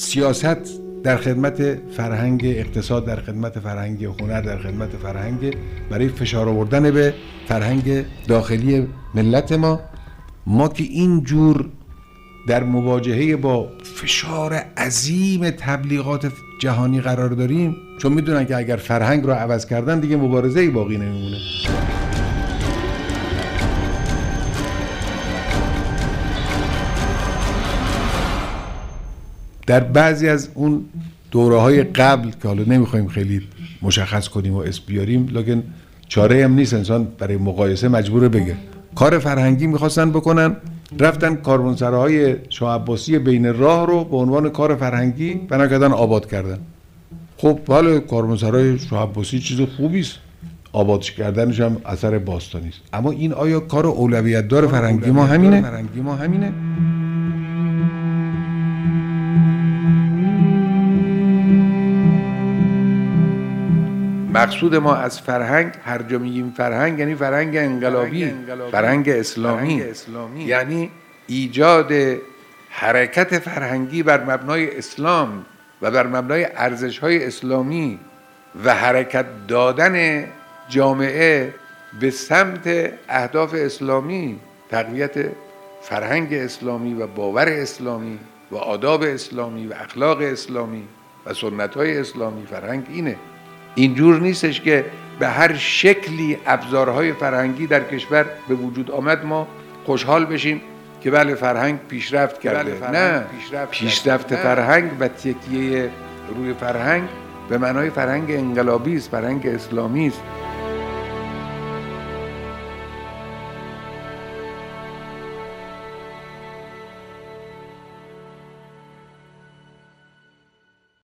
سیاست در خدمت فرهنگ اقتصاد در خدمت فرهنگ هنر در خدمت فرهنگ برای فشار آوردن به فرهنگ داخلی ملت ما. ما که این جور در مواجهه با فشار عظیم تبلیغات جهانی قرار داریم چون می‌دونن که اگر فرهنگ رو عوض کردن دیگه مبارزه باقی نمیمونه. در بعضی از اون دوره های قبل که حالا نمی‌خوایم خیلی مشخص کنیم و اسم بیاریم لکن چاره هم نیست انسان برای مقایسه مجبور بگه. کار فرهنگی می‌خواستن بکنن رفتن کاروانسراهای شاه عباسی بین راه رو به عنوان کار فرهنگی بنا کردن آباد کردن. خب حالا کاروانسرای شاه عباسی چیز خوبی است. آبادش کردنش هم اثر باستانی است. اما این آیا کار اولویت دار فرهنگی ما همینه؟ فرهنگی ما همینه؟ مقصود ما از فرهنگ هر جا میگیم فرهنگ یعنی فرهنگ انقلابی فرهنگ اسلامی. یعنی ایجاد حرکت فرهنگی بر مبنای اسلام و بر مبنای ارزش های اسلامی و حرکت دادن جامعه به سمت اهداف اسلامی تقویت فرهنگ اسلامی و باور اسلامی و آداب اسلامی و اخلاق اسلامی و سنت های اسلامی. فرهنگ اینه. اینجور نیستش که به هر شکلی ابزارهای فرهنگی در کشور به وجود آمد ما خوشحال بشیم که بله فرهنگ پیشرفت کرده. بله نه پیشرفت, پیشرفت فرهنگ و تکیه روی فرهنگ به معنای فرهنگ انقلابی است فرهنگ اسلامی است.